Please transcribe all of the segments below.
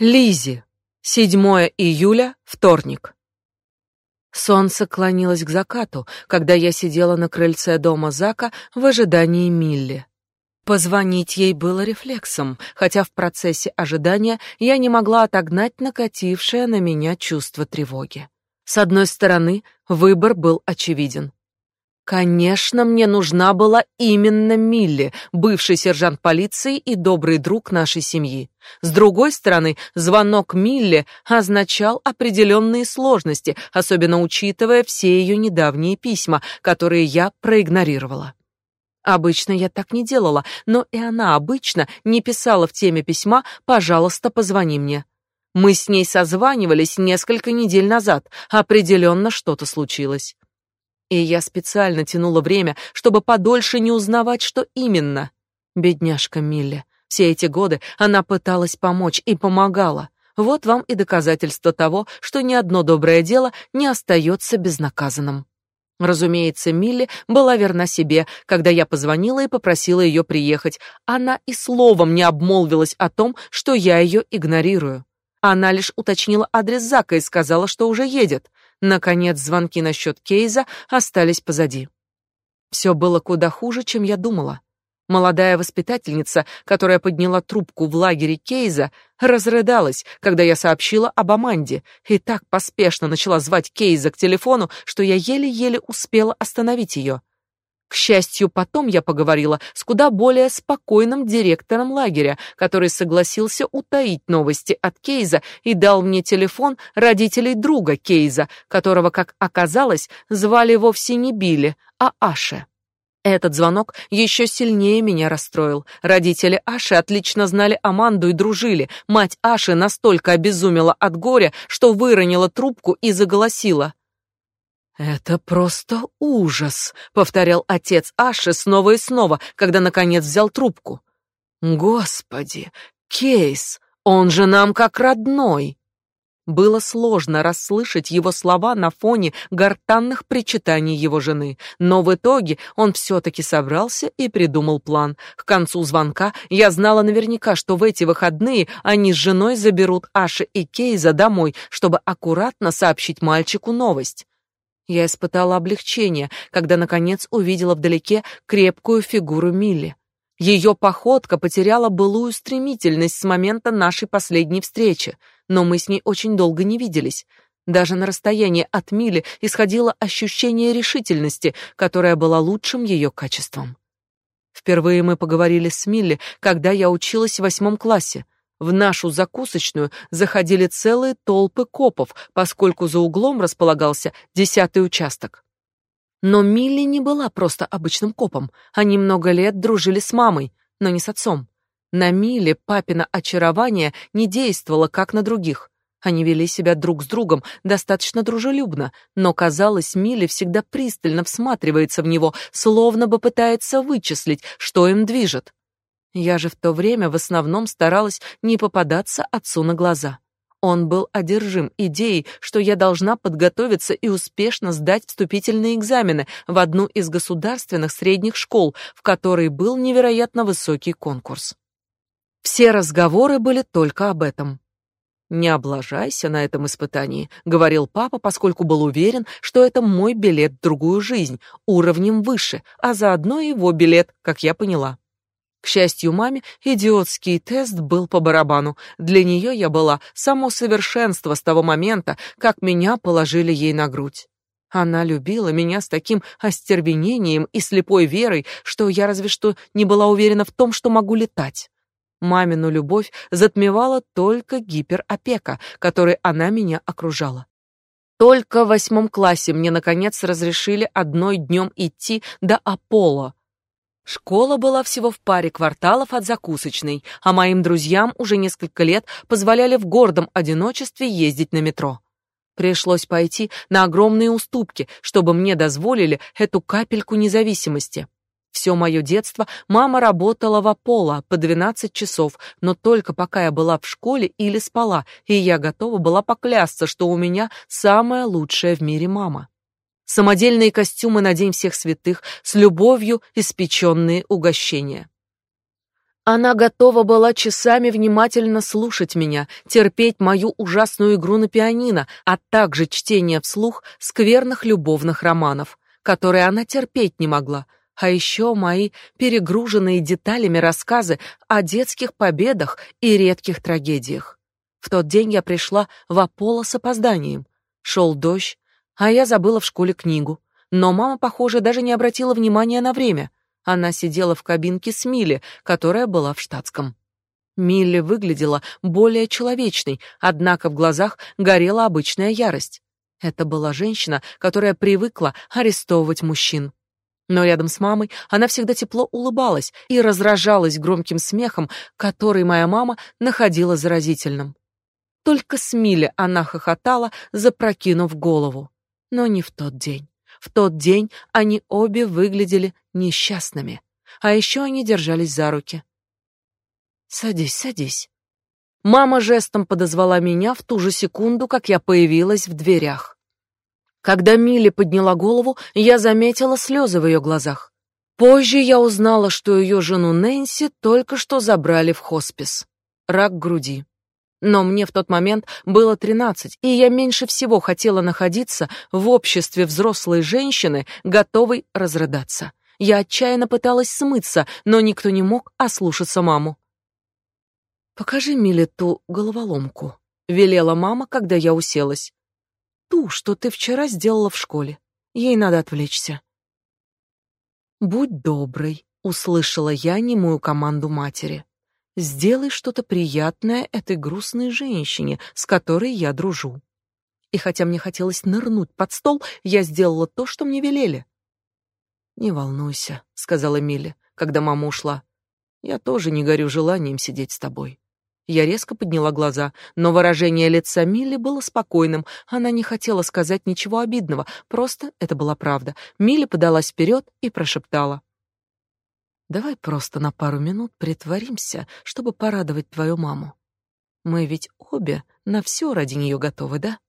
Лизи. 7 июля, вторник. Солнце клонилось к закату, когда я сидела на крыльце дома Зака в ожидании Милли. Позвонить ей было рефлексом, хотя в процессе ожидания я не могла отогнать накатившее на меня чувство тревоги. С одной стороны, выбор был очевиден. Конечно, мне нужна была именно Милли, бывший сержант полиции и добрый друг нашей семьи. С другой стороны, звонок Милли означал определенные сложности, особенно учитывая все ее недавние письма, которые я проигнорировала. Обычно я так не делала, но и она обычно не писала в теме письма «пожалуйста, позвони мне». Мы с ней созванивались несколько недель назад, определенно что-то случилось. И я специально тянула время, чтобы подольше не узнавать, что именно. Бедняжка Милли. Все эти годы она пыталась помочь и помогала. Вот вам и доказательство того, что ни одно доброе дело не остается безнаказанным. Разумеется, Милли была верна себе, когда я позвонила и попросила ее приехать. Она и словом не обмолвилась о том, что я ее игнорирую. Она лишь уточнила адрес Зака и сказала, что уже едет. Наконец, звонки насчет Кейза остались позади. Все было куда хуже, чем я думала. Молодая воспитательница, которая подняла трубку в лагере Кейза, разрыдалась, когда я сообщила об Аманде, и так поспешно начала звать Кейза к телефону, что я еле-еле успела остановить ее. К счастью, потом я поговорила с куда более спокойным директором лагеря, который согласился утаить новости от Кейза и дал мне телефон родителей друга Кейза, которого, как оказалось, звали вовсе не Билли, а Аше. Этот звонок еще сильнее меня расстроил. Родители Аши отлично знали Аманду и дружили. Мать Аши настолько обезумела от горя, что выронила трубку и заголосила. «Это просто ужас», — повторял отец Аши снова и снова, когда наконец взял трубку. «Господи, Кейс, он же нам как родной!» Было сложно расслышать его слова на фоне гортанных причитаний его жены, но в итоге он все-таки собрался и придумал план. К концу звонка я знала наверняка, что в эти выходные они с женой заберут Аши и Кейза домой, чтобы аккуратно сообщить мальчику новость. Я испытала облегчение, когда наконец увидела вдалеке крепкую фигуру Милли. Ее походка потеряла былую стремительность с момента нашей последней встречи, но мы с ней очень долго не виделись. Даже на расстоянии от Милли исходило ощущение решительности, которое было лучшим ее качеством. Впервые мы поговорили с Милли, когда я училась в восьмом классе. В нашу закусочную заходили целые толпы копов, поскольку за углом располагался десятый участок. Но Милли не была просто обычным копом. Они много лет дружили с мамой, но не с отцом. На Миле папина очарование не действовало, как на других. Они вели себя друг с другом достаточно дружелюбно, но, казалось, Миле всегда пристально всматривается в него, словно бы пытается вычислить, что им движет. Я же в то время в основном старалась не попадаться отцу на глаза. Он был одержим идеей, что я должна подготовиться и успешно сдать вступительные экзамены в одну из государственных средних школ, в которой был невероятно высокий конкурс. Все разговоры были только об этом. «Не облажайся на этом испытании», — говорил папа, поскольку был уверен, что это мой билет в другую жизнь, уровнем выше, а заодно его билет, как я поняла. К счастью, маме идиотский тест был по барабану. Для нее я была само совершенство с того момента, как меня положили ей на грудь. Она любила меня с таким остервенением и слепой верой, что я разве что не была уверена в том, что могу летать. Мамину любовь затмевала только гиперопека, которой она меня окружала. Только в восьмом классе мне наконец разрешили одной днем идти до Аполло, Школа была всего в паре кварталов от закусочной, а моим друзьям уже несколько лет позволяли в гордом одиночестве ездить на метро. Пришлось пойти на огромные уступки, чтобы мне дозволили эту капельку независимости. Все мое детство мама работала в Аполло по 12 часов, но только пока я была в школе или спала, и я готова была поклясться, что у меня самая лучшая в мире мама самодельные костюмы на День всех святых, с любовью испеченные угощения. Она готова была часами внимательно слушать меня, терпеть мою ужасную игру на пианино, а также чтение вслух скверных любовных романов, которые она терпеть не могла, а еще мои перегруженные деталями рассказы о детских победах и редких трагедиях. В тот день я пришла в Аполло с опозданием. Шел дождь, а я забыла в школе книгу. Но мама, похоже, даже не обратила внимания на время. Она сидела в кабинке с Милли, которая была в штатском. Милли выглядела более человечной, однако в глазах горела обычная ярость. Это была женщина, которая привыкла арестовывать мужчин. Но рядом с мамой она всегда тепло улыбалась и разражалась громким смехом, который моя мама находила заразительным. Только с Милли она хохотала, запрокинув голову. Но не в тот день. В тот день они обе выглядели несчастными. А еще они держались за руки. «Садись, садись». Мама жестом подозвала меня в ту же секунду, как я появилась в дверях. Когда Милли подняла голову, я заметила слезы в ее глазах. Позже я узнала, что ее жену Нэнси только что забрали в хоспис. Рак груди. Но мне в тот момент было тринадцать, и я меньше всего хотела находиться в обществе взрослой женщины, готовой разрыдаться. Я отчаянно пыталась смыться, но никто не мог ослушаться маму. «Покажи Миле ту головоломку», — велела мама, когда я уселась. «Ту, что ты вчера сделала в школе. Ей надо отвлечься». «Будь доброй», — услышала я немую команду матери. Сделай что-то приятное этой грустной женщине, с которой я дружу. И хотя мне хотелось нырнуть под стол, я сделала то, что мне велели. Не волнуйся, сказала Милли, когда мама ушла. Я тоже не горю желанием сидеть с тобой. Я резко подняла глаза, но выражение лица Милли было спокойным. Она не хотела сказать ничего обидного, просто это была правда. Милли подалась вперед и прошептала: Давай просто на пару минут притворимся, чтобы порадовать твою маму. Мы ведь обе на все ради нее готовы, да?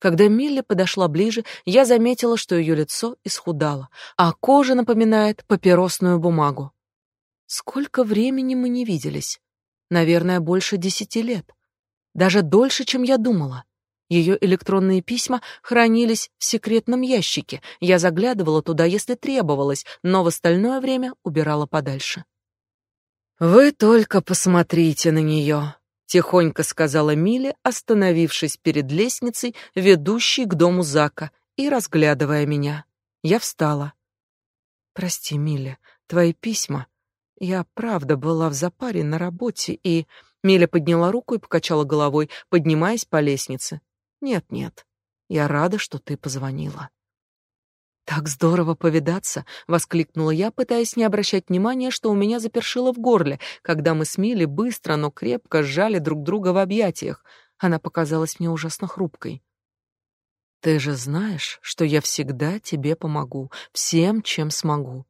Когда Милли подошла ближе, я заметила, что ее лицо исхудало, а кожа напоминает папиросную бумагу. Сколько времени мы не виделись? Наверное, больше десяти лет. Даже дольше, чем я думала. Ее электронные письма хранились в секретном ящике. Я заглядывала туда, если требовалось, но в остальное время убирала подальше. Вы только посмотрите на нее», — тихонько сказала Миле, остановившись перед лестницей, ведущей к дому Зака, и разглядывая меня. Я встала. Прости, Миле, твои письма. Я правда была в запаре на работе и Миля подняла руку и покачала головой, поднимаясь по лестнице. Нет-нет. Я рада, что ты позвонила. Так здорово повидаться, воскликнула я, пытаясь не обращать внимания, что у меня запершило в горле, когда мы с Милли быстро, но крепко сжали друг друга в объятиях. Она показалась мне ужасно хрупкой. Ты же знаешь, что я всегда тебе помогу, всем, чем смогу.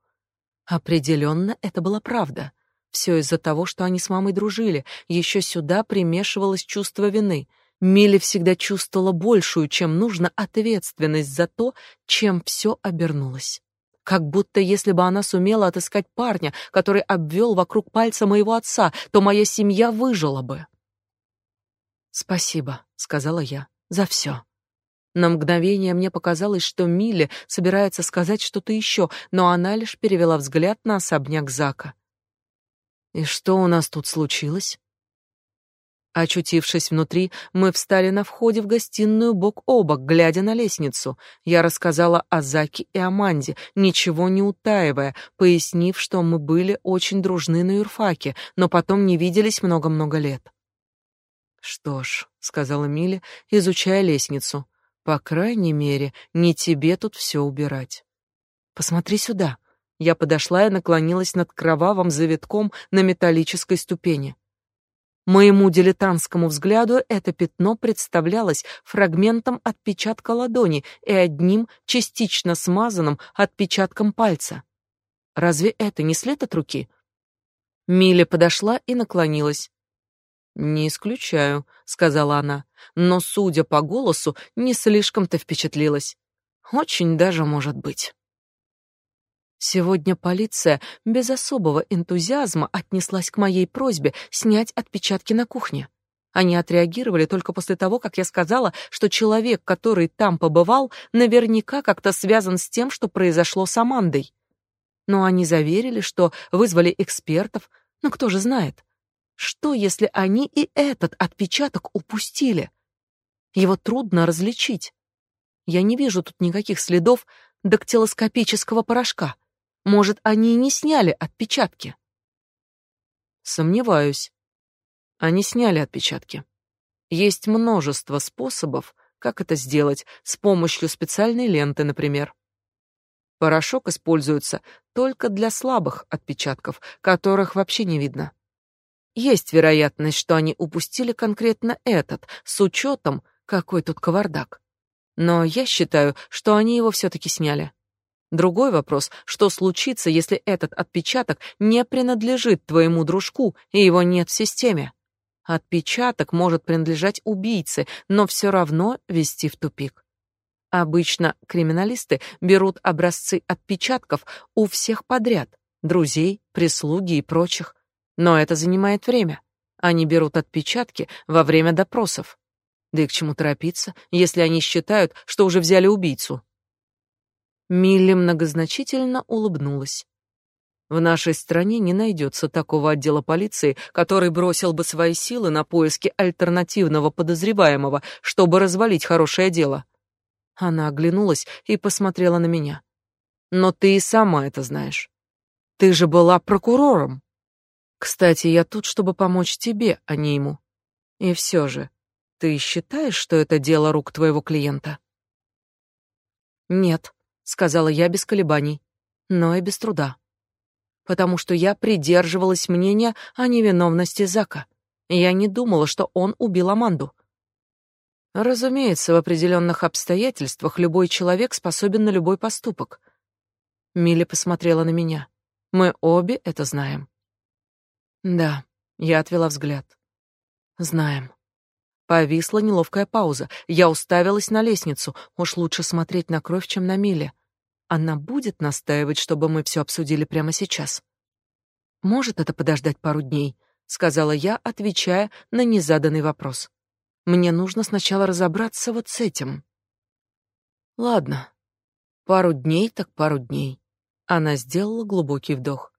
Определенно, это была правда. Все из-за того, что они с мамой дружили. Еще сюда примешивалось чувство вины — Милли всегда чувствовала большую, чем нужно, ответственность за то, чем все обернулось. Как будто если бы она сумела отыскать парня, который обвел вокруг пальца моего отца, то моя семья выжила бы. «Спасибо», — сказала я, — «за все». На мгновение мне показалось, что Милли собирается сказать что-то еще, но она лишь перевела взгляд на особняк Зака. «И что у нас тут случилось?» Очутившись внутри, мы встали на входе в гостиную бок о бок, глядя на лестницу. Я рассказала о Заке и Аманде, ничего не утаивая, пояснив, что мы были очень дружны на юрфаке, но потом не виделись много-много лет. «Что ж», — сказала Миля, изучая лестницу, — «по крайней мере, не тебе тут все убирать». «Посмотри сюда». Я подошла и наклонилась над кровавым завитком на металлической ступени. Моему дилетантскому взгляду это пятно представлялось фрагментом отпечатка ладони и одним частично смазанным отпечатком пальца. Разве это не след от руки? Миля подошла и наклонилась. «Не исключаю», — сказала она, но, судя по голосу, не слишком-то впечатлилась. «Очень даже может быть». Сегодня полиция без особого энтузиазма отнеслась к моей просьбе снять отпечатки на кухне. Они отреагировали только после того, как я сказала, что человек, который там побывал, наверняка как-то связан с тем, что произошло с Амандой. Но они заверили, что вызвали экспертов, но кто же знает? Что, если они и этот отпечаток упустили? Его трудно различить. Я не вижу тут никаких следов дактилоскопического порошка. Может, они и не сняли отпечатки? Сомневаюсь. Они сняли отпечатки. Есть множество способов, как это сделать, с помощью специальной ленты, например. Порошок используется только для слабых отпечатков, которых вообще не видно. Есть вероятность, что они упустили конкретно этот, с учетом, какой тут кавардак. Но я считаю, что они его все таки сняли. Другой вопрос, что случится, если этот отпечаток не принадлежит твоему дружку и его нет в системе? Отпечаток может принадлежать убийце, но все равно вести в тупик. Обычно криминалисты берут образцы отпечатков у всех подряд, друзей, прислуги и прочих. Но это занимает время. Они берут отпечатки во время допросов. Да и к чему торопиться, если они считают, что уже взяли убийцу? Милли многозначительно улыбнулась. В нашей стране не найдется такого отдела полиции, который бросил бы свои силы на поиски альтернативного подозреваемого, чтобы развалить хорошее дело. Она оглянулась и посмотрела на меня. Но ты и сама это знаешь. Ты же была прокурором. Кстати, я тут, чтобы помочь тебе, а не ему. И все же, ты считаешь, что это дело рук твоего клиента? Нет, сказала я без колебаний, но и без труда. Потому что я придерживалась мнения о невиновности Зака. Я не думала, что он убил Аманду. Разумеется, в определенных обстоятельствах любой человек способен на любой поступок. Милли посмотрела на меня. Мы обе это знаем. Да, я отвела взгляд. Знаем. Повисла неловкая пауза. Я уставилась на лестницу. Уж лучше смотреть на кровь, чем на Миле. Она будет настаивать, чтобы мы все обсудили прямо сейчас. Может это подождать пару дней, сказала я, отвечая на незаданный вопрос. Мне нужно сначала разобраться вот с этим. Ладно. Пару дней так пару дней. Она сделала глубокий вдох.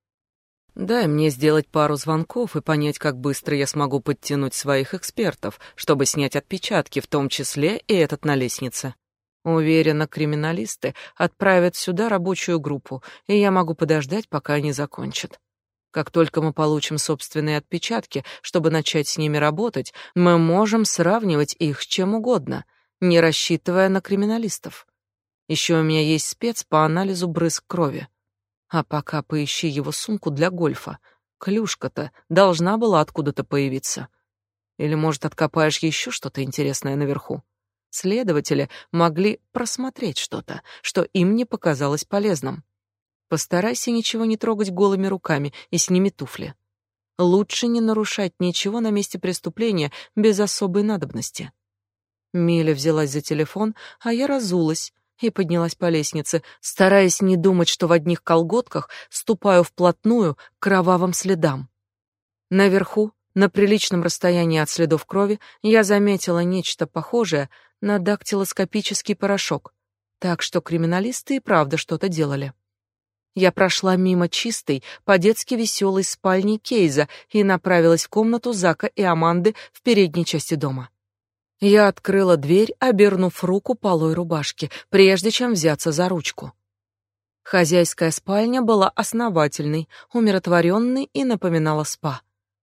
Дай мне сделать пару звонков и понять, как быстро я смогу подтянуть своих экспертов, чтобы снять отпечатки, в том числе и этот на лестнице. Уверена, криминалисты отправят сюда рабочую группу, и я могу подождать, пока они закончат. Как только мы получим собственные отпечатки, чтобы начать с ними работать, мы можем сравнивать их с чем угодно, не рассчитывая на криминалистов. Еще у меня есть спец по анализу брызг крови. А пока поищи его сумку для гольфа. Клюшка-то должна была откуда-то появиться. Или, может, откопаешь еще что-то интересное наверху? Следователи могли просмотреть что-то, что им не показалось полезным. Постарайся ничего не трогать голыми руками и сними туфли. Лучше не нарушать ничего на месте преступления без особой надобности. Миля взялась за телефон, а я разулась, и поднялась по лестнице, стараясь не думать, что в одних колготках ступаю вплотную к кровавым следам. Наверху, на приличном расстоянии от следов крови, я заметила нечто похожее на дактилоскопический порошок, так что криминалисты и правда что-то делали. Я прошла мимо чистой, по-детски веселой спальни Кейза и направилась в комнату Зака и Аманды в передней части дома. Я открыла дверь, обернув руку полой рубашки, прежде чем взяться за ручку. Хозяйская спальня была основательной, умиротворенной и напоминала спа.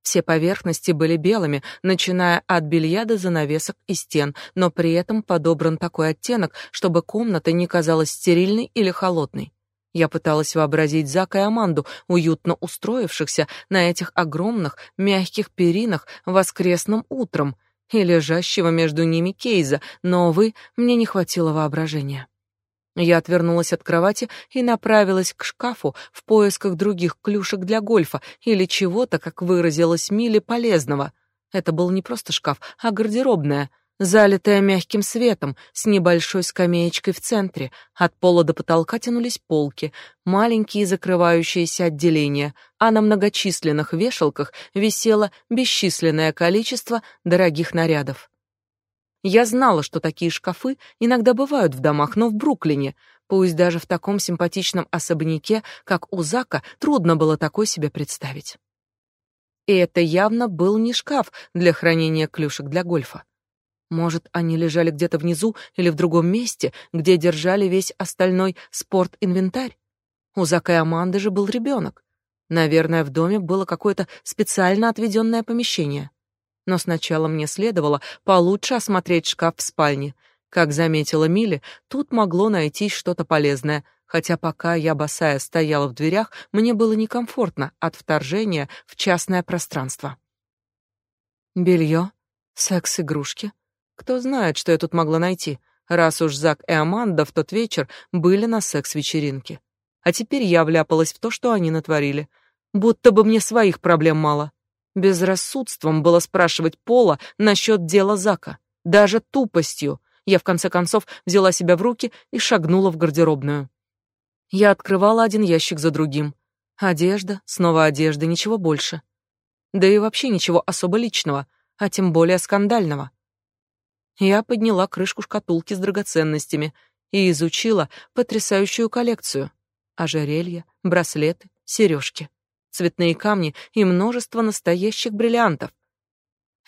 Все поверхности были белыми, начиная от белья до занавесок и стен, но при этом подобран такой оттенок, чтобы комната не казалась стерильной или холодной. Я пыталась вообразить Зака и Аманду, уютно устроившихся на этих огромных мягких перинах воскресным утром — и лежащего между ними Кейза, но, увы, мне не хватило воображения. Я отвернулась от кровати и направилась к шкафу в поисках других клюшек для гольфа или чего-то, как выразилась Милли, полезного. Это был не просто шкаф, а гардеробная. залитая мягким светом, с небольшой скамеечкой в центре. От пола до потолка тянулись полки, маленькие закрывающиеся отделения, а на многочисленных вешалках висело бесчисленное количество дорогих нарядов. Я знала, что такие шкафы иногда бывают в домах, но в Бруклине, пусть даже в таком симпатичном особняке, как у Зака, трудно было такой себе представить. И это явно был не шкаф для хранения клюшек для гольфа. Может, они лежали где-то внизу или в другом месте, где держали весь остальной спорт-инвентарь? У Зака и Аманды же был ребенок. Наверное, в доме было какое-то специально отведенное помещение. Но сначала мне следовало получше осмотреть шкаф в спальне. Как заметила Милли, тут могло найтись что-то полезное, хотя пока я босая стояла в дверях, мне было некомфортно от вторжения в частное пространство. Белье, секс-игрушки, кто знает, что я тут могла найти, раз уж Зак и Аманда в тот вечер были на секс-вечеринке. А теперь я вляпалась в то, что они натворили. Будто бы мне своих проблем мало. Безрассудством было спрашивать Пола насчет дела Зака. Даже тупостью. Я в конце концов взяла себя в руки и шагнула в гардеробную. Я открывала один ящик за другим. Одежда, снова одежда, ничего больше. Да и вообще ничего особо личного, а тем более скандального. Я подняла крышку шкатулки с драгоценностями и изучила потрясающую коллекцию: ожерелья, браслеты, сережки, цветные камни и множество настоящих бриллиантов.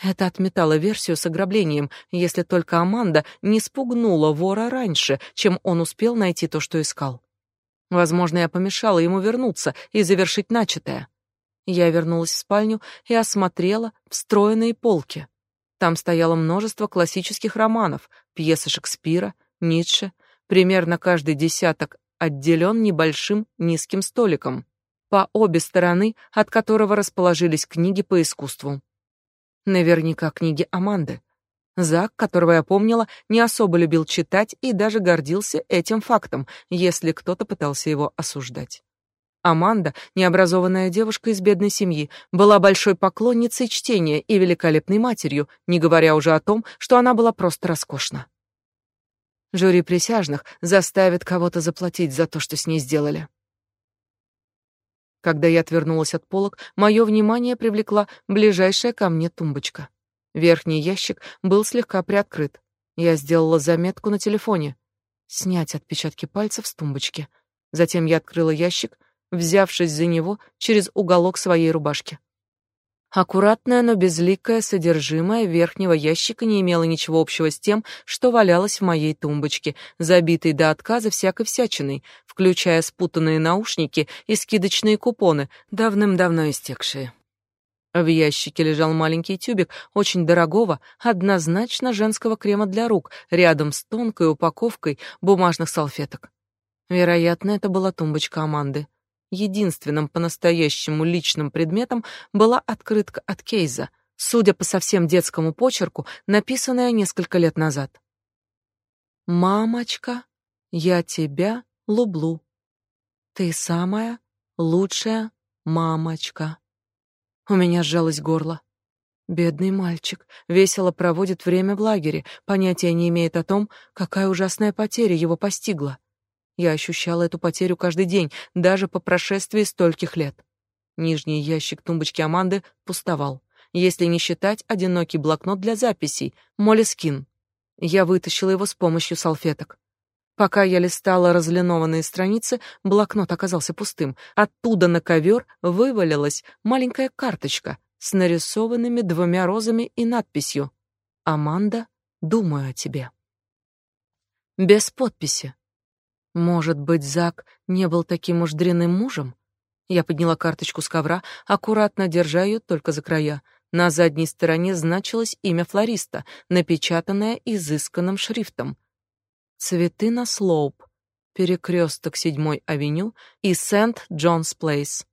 Это отметало версию с ограблением, если только Аманда не спугнула вора раньше, чем он успел найти то, что искал. Возможно, я помешала ему вернуться и завершить начатое. Я вернулась в спальню и осмотрела встроенные полки. Там стояло множество классических романов, пьесы Шекспира, Ницше, примерно каждый десяток отделен небольшим низким столиком, по обе стороны от которого расположились книги по искусству. Наверняка книги Аманды. Зак, которого я помнила, не особо любил читать и даже гордился этим фактом, если кто-то пытался его осуждать. Аманда, необразованная девушка из бедной семьи, была большой поклонницей чтения и великолепной матерью, не говоря уже о том, что она была просто роскошна. Жюри присяжных заставит кого-то заплатить за то, что с ней сделали. Когда я отвернулась от полок, мое внимание привлекла ближайшая ко мне тумбочка. Верхний ящик был слегка приоткрыт. Я сделала заметку на телефоне. Снять отпечатки пальцев с тумбочки. Затем я открыла ящик — взявшись за него через уголок своей рубашки. Аккуратное, но безликое содержимое верхнего ящика не имело ничего общего с тем, что валялось в моей тумбочке, забитой до отказа всякой всячиной, включая спутанные наушники и скидочные купоны, давным-давно истекшие. В ящике лежал маленький тюбик очень дорогого, однозначно женского крема для рук, рядом с тонкой упаковкой бумажных салфеток. Вероятно, это была тумбочка Аманды единственным по-настоящему личным предметом была открытка от Кейза, судя по совсем детскому почерку, написанная несколько лет назад. «Мамочка, я тебя люблю. Ты самая лучшая мамочка». У меня сжалось горло. Бедный мальчик весело проводит время в лагере, понятия не имеет о том, какая ужасная потеря его постигла. Я ощущала эту потерю каждый день, даже по прошествии стольких лет. Нижний ящик тумбочки Аманды пустовал, если не считать одинокий блокнот для записей, Молескин. Я вытащила его с помощью салфеток. Пока я листала разлинованные страницы, блокнот оказался пустым. Оттуда на ковер вывалилась маленькая карточка с нарисованными двумя розами и надписью «Аманда, думаю о тебе». Без подписи. Может быть, Зак не был таким уж дрянным мужем? Я подняла карточку с ковра, аккуратно держа ее только за края. На задней стороне значилось имя флориста, напечатанное изысканным шрифтом. Цветы на Слоуп, перекресток седьмой авеню и Сент-Джонс Плейс.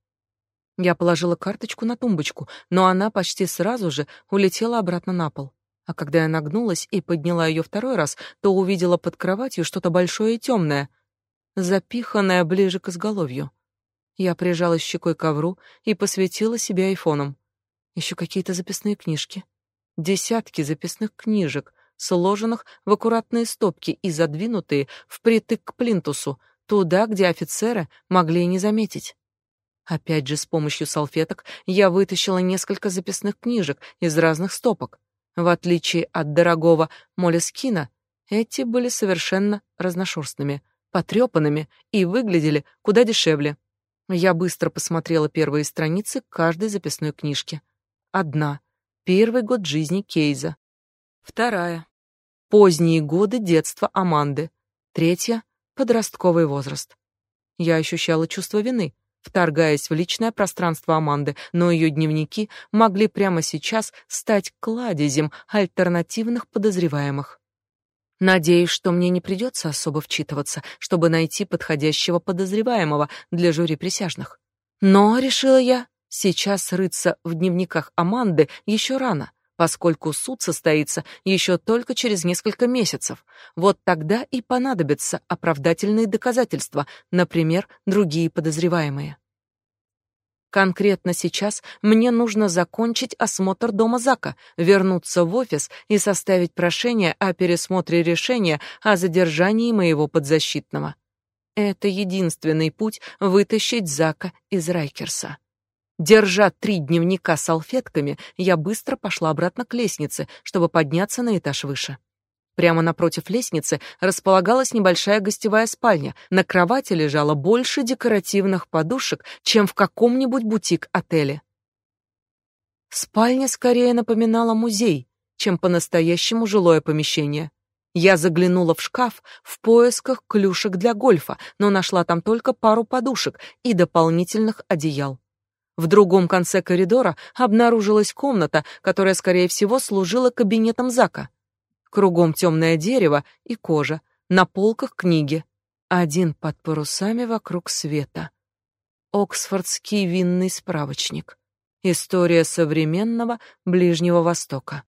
Я положила карточку на тумбочку, но она почти сразу же улетела обратно на пол. А когда я нагнулась и подняла ее второй раз, то увидела под кроватью что-то большое и темное запиханная ближе к изголовью. Я прижалась щекой к ковру и посветила себе айфоном. Еще какие-то записные книжки. Десятки записных книжек, сложенных в аккуратные стопки и задвинутые впритык к плинтусу, туда, где офицеры могли и не заметить. Опять же, с помощью салфеток я вытащила несколько записных книжек из разных стопок. В отличие от дорогого молескина, эти были совершенно разношерстными, потрепанными и выглядели куда дешевле. Я быстро посмотрела первые страницы каждой записной книжки. Одна. Первый год жизни Кейза. Вторая. Поздние годы детства Аманды. Третья. Подростковый возраст. Я ощущала чувство вины, вторгаясь в личное пространство Аманды, но ее дневники могли прямо сейчас стать кладезем альтернативных подозреваемых. Надеюсь, что мне не придется особо вчитываться, чтобы найти подходящего подозреваемого для жюри присяжных. Но, решила я, сейчас рыться в дневниках Аманды еще рано, поскольку суд состоится еще только через несколько месяцев. Вот тогда и понадобятся оправдательные доказательства, например, другие подозреваемые. Конкретно сейчас мне нужно закончить осмотр дома Зака, вернуться в офис и составить прошение о пересмотре решения о задержании моего подзащитного. Это единственный путь вытащить Зака из Райкерса. Держа три дневника салфетками, я быстро пошла обратно к лестнице, чтобы подняться на этаж выше. Прямо напротив лестницы располагалась небольшая гостевая спальня. На кровати лежало больше декоративных подушек, чем в каком-нибудь бутик-отеле. Спальня скорее напоминала музей, чем по-настоящему жилое помещение. Я заглянула в шкаф в поисках клюшек для гольфа, но нашла там только пару подушек и дополнительных одеял. В другом конце коридора обнаружилась комната, которая, скорее всего, служила кабинетом Зака. Кругом темное дерево и кожа, на полках книги. Один под парусами вокруг света. Оксфордский винный справочник. История современного Ближнего Востока.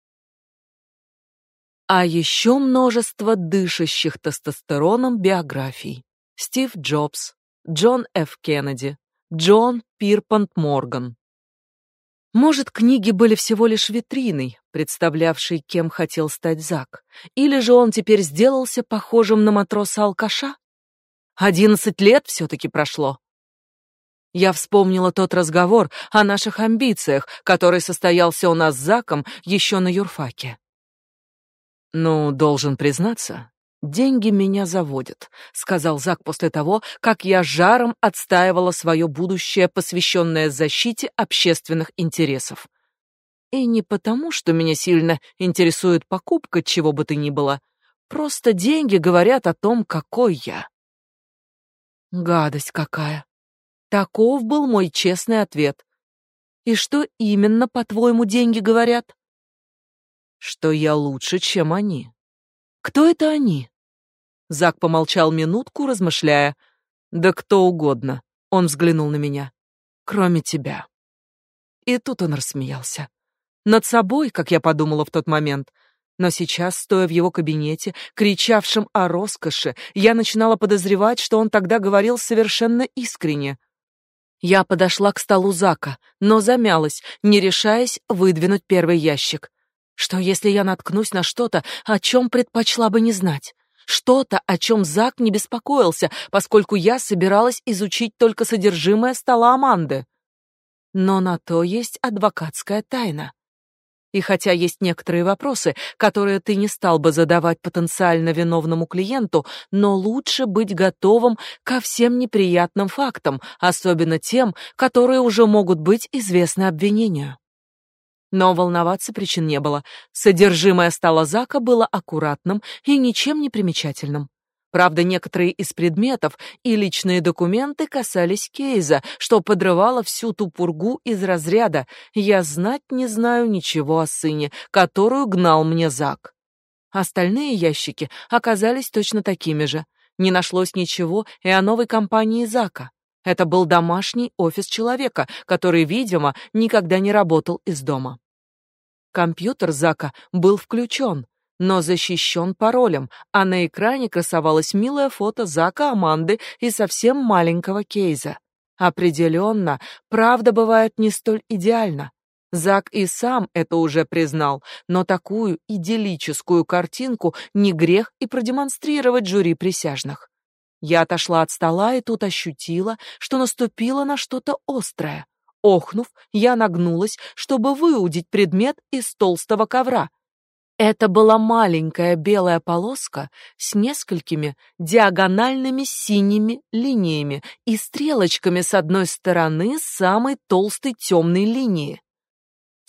А еще множество дышащих тестостероном биографий. Стив Джобс, Джон Ф. Кеннеди, Джон Пирпант Морган, может, книги были всего лишь витриной, представлявшей, кем хотел стать Зак, или же он теперь сделался похожим на матроса-алкаша? Одиннадцать лет все-таки прошло. Я вспомнила тот разговор о наших амбициях, который состоялся у нас с Заком еще на юрфаке. Ну, должен признаться, Деньги меня заводят, сказал Зак после того, как я жаром отстаивала свое будущее, посвященное защите общественных интересов. И не потому, что меня сильно интересует покупка чего бы то ни было, просто деньги говорят о том, какой я. Гадость какая. Таков был мой честный ответ. И что именно, по-твоему, деньги говорят? Что я лучше, чем они. Кто это они? Зак помолчал минутку, размышляя. Да кто угодно. Он взглянул на меня. Кроме тебя. И тут он рассмеялся. Над собой, как я подумала в тот момент. Но сейчас, стоя в его кабинете, кричавшим о роскоши, я начинала подозревать, что он тогда говорил совершенно искренне. Я подошла к столу Зака, но замялась, не решаясь выдвинуть первый ящик. Что если я наткнусь на что-то, о чем предпочла бы не знать? Что-то, о чем Зак не беспокоился, поскольку я собиралась изучить только содержимое стола Аманды. Но на то есть адвокатская тайна. И хотя есть некоторые вопросы, которые ты не стал бы задавать потенциально виновному клиенту, но лучше быть готовым ко всем неприятным фактам, особенно тем, которые уже могут быть известны обвинению. Но волноваться причин не было. Содержимое стола Зака было аккуратным и ничем не примечательным. Правда, некоторые из предметов и личные документы касались Кейза, что подрывало всю ту пургу из разряда «я знать не знаю ничего о сыне, которую гнал мне Зак». Остальные ящики оказались точно такими же. Не нашлось ничего и о новой компании Зака. Это был домашний офис человека, который, видимо, никогда не работал из дома. Компьютер Зака был включен, но защищен паролем, а на экране красовалось милое фото Зака, Аманды и совсем маленького Кейза. Определенно, правда бывает не столь идеальна. Зак и сам это уже признал, но такую идиллическую картинку не грех и продемонстрировать жюри присяжных. Я отошла от стола и тут ощутила, что наступила на что-то острое. Охнув, я нагнулась, чтобы выудить предмет из толстого ковра. Это была маленькая белая полоска с несколькими диагональными синими линиями и стрелочками с одной стороны самой толстой темной линии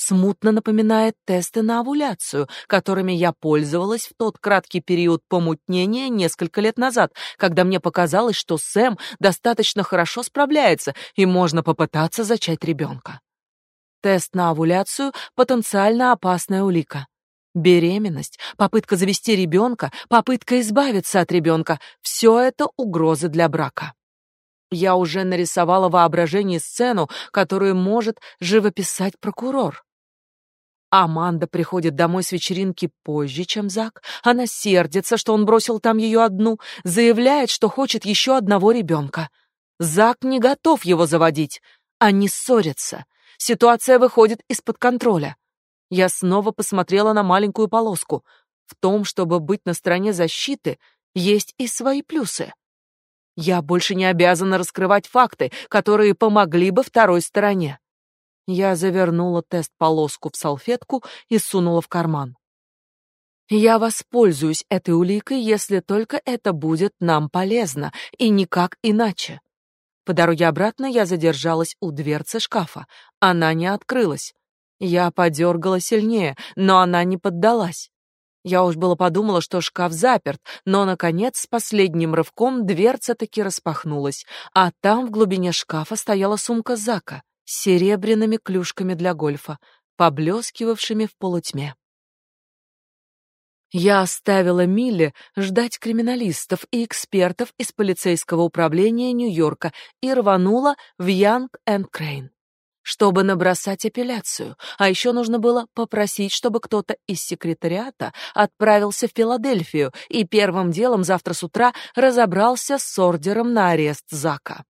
смутно напоминает тесты на овуляцию, которыми я пользовалась в тот краткий период помутнения несколько лет назад, когда мне показалось, что Сэм достаточно хорошо справляется и можно попытаться зачать ребенка. Тест на овуляцию — потенциально опасная улика. Беременность, попытка завести ребенка, попытка избавиться от ребенка — все это угрозы для брака. Я уже нарисовала воображение сцену, которую может живописать прокурор. Аманда приходит домой с вечеринки позже, чем Зак. Она сердится, что он бросил там ее одну, заявляет, что хочет еще одного ребенка. Зак не готов его заводить. Они ссорятся. Ситуация выходит из-под контроля. Я снова посмотрела на маленькую полоску. В том, чтобы быть на стороне защиты, есть и свои плюсы. Я больше не обязана раскрывать факты, которые помогли бы второй стороне. Я завернула тест-полоску в салфетку и сунула в карман. Я воспользуюсь этой уликой, если только это будет нам полезно, и никак иначе. По дороге обратно я задержалась у дверцы шкафа. Она не открылась. Я подергала сильнее, но она не поддалась. Я уж было подумала, что шкаф заперт, но наконец с последним рывком дверца таки распахнулась, а там в глубине шкафа стояла сумка Зака с серебряными клюшками для гольфа, поблескивавшими в полутьме. Я оставила Милли ждать криминалистов и экспертов из полицейского управления Нью-Йорка и рванула в Янг энд Крейн, чтобы набросать апелляцию. А еще нужно было попросить, чтобы кто-то из секретариата отправился в Филадельфию и первым делом завтра с утра разобрался с ордером на арест Зака.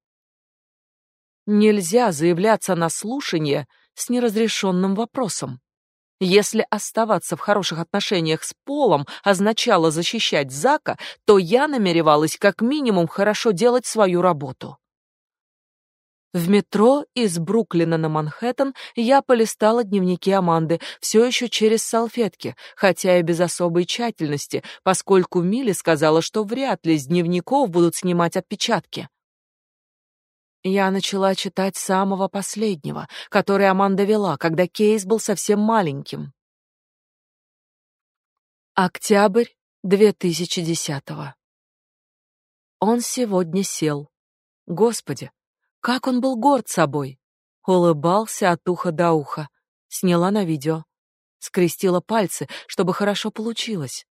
Нельзя заявляться на слушание с неразрешенным вопросом. Если оставаться в хороших отношениях с Полом означало защищать Зака, то я намеревалась как минимум хорошо делать свою работу. В метро из Бруклина на Манхэттен я полистала дневники Аманды, все еще через салфетки, хотя и без особой тщательности, поскольку Милли сказала, что вряд ли с дневников будут снимать отпечатки. Я начала читать самого последнего, который Аманда вела, когда Кейс был совсем маленьким. Октябрь 2010-го. Он сегодня сел. Господи, как он был горд собой. Улыбался от уха до уха. Сняла на видео. Скрестила пальцы, чтобы хорошо получилось.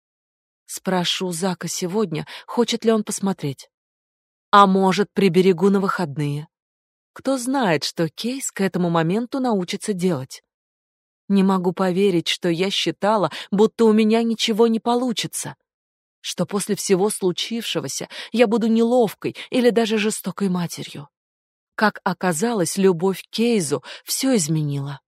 Спрошу Зака сегодня, хочет ли он посмотреть. А может, приберегу на выходные. Кто знает, что Кейс к этому моменту научится делать. Не могу поверить, что я считала, будто у меня ничего не получится. Что после всего случившегося я буду неловкой или даже жестокой матерью. Как оказалось, любовь к Кейзу все изменила.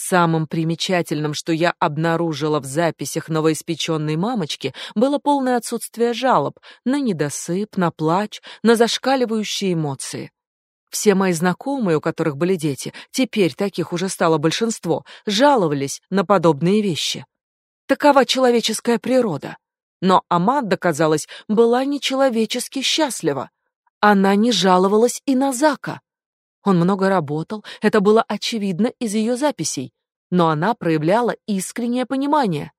Самым примечательным, что я обнаружила в записях новоиспеченной мамочки, было полное отсутствие жалоб на недосып, на плач, на зашкаливающие эмоции. Все мои знакомые, у которых были дети, теперь таких уже стало большинство, жаловались на подобные вещи. Такова человеческая природа. Но Аманда, казалось, была нечеловечески счастлива. Она не жаловалась и на Зака. Он много работал, это было очевидно из ее записей, но она проявляла искреннее понимание.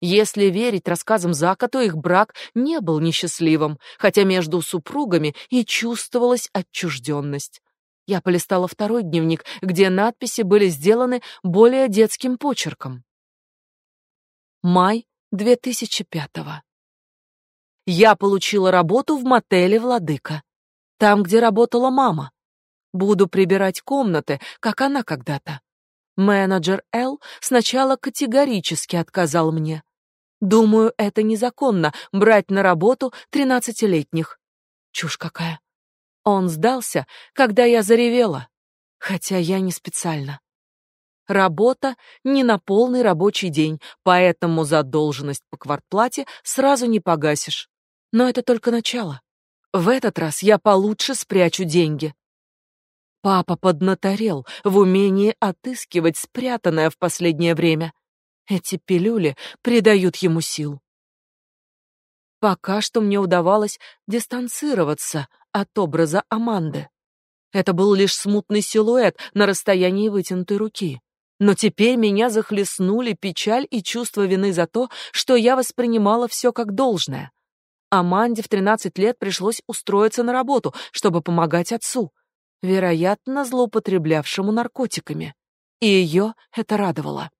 Если верить рассказам Зака, то их брак не был несчастливым, хотя между супругами и чувствовалась отчужденность. Я полистала второй дневник, где надписи были сделаны более детским почерком. Май 2005-го. Я получила работу в мотеле «Владыка», там, где работала мама. Буду прибирать комнаты, как она когда-то. Менеджер Л сначала категорически отказал мне. Думаю, это незаконно брать на работу тринадцатилетних. Чушь какая. Он сдался, когда я заревела. Хотя я не специально. Работа не на полный рабочий день, поэтому задолженность по квартплате сразу не погасишь. Но это только начало. В этот раз я получше спрячу деньги. Папа поднаторел в умении отыскивать спрятанное в последнее время. Эти пилюли придают ему сил. Пока что мне удавалось дистанцироваться от образа Аманды. Это был лишь смутный силуэт на расстоянии вытянутой руки. Но теперь меня захлестнули печаль и чувство вины за то, что я воспринимала все как должное. Аманде в 13 лет пришлось устроиться на работу, чтобы помогать отцу, вероятно, злоупотреблявшему наркотиками. И ее это радовало.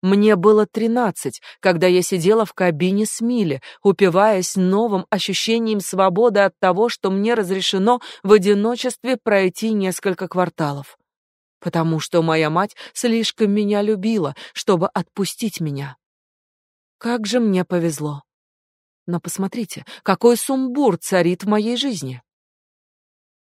Мне было тринадцать, когда я сидела в кабине с Милли, упиваясь новым ощущением свободы от того, что мне разрешено в одиночестве пройти несколько кварталов потому что моя мать слишком меня любила, чтобы отпустить меня. Как же мне повезло. Но посмотрите, какой сумбур царит в моей жизни.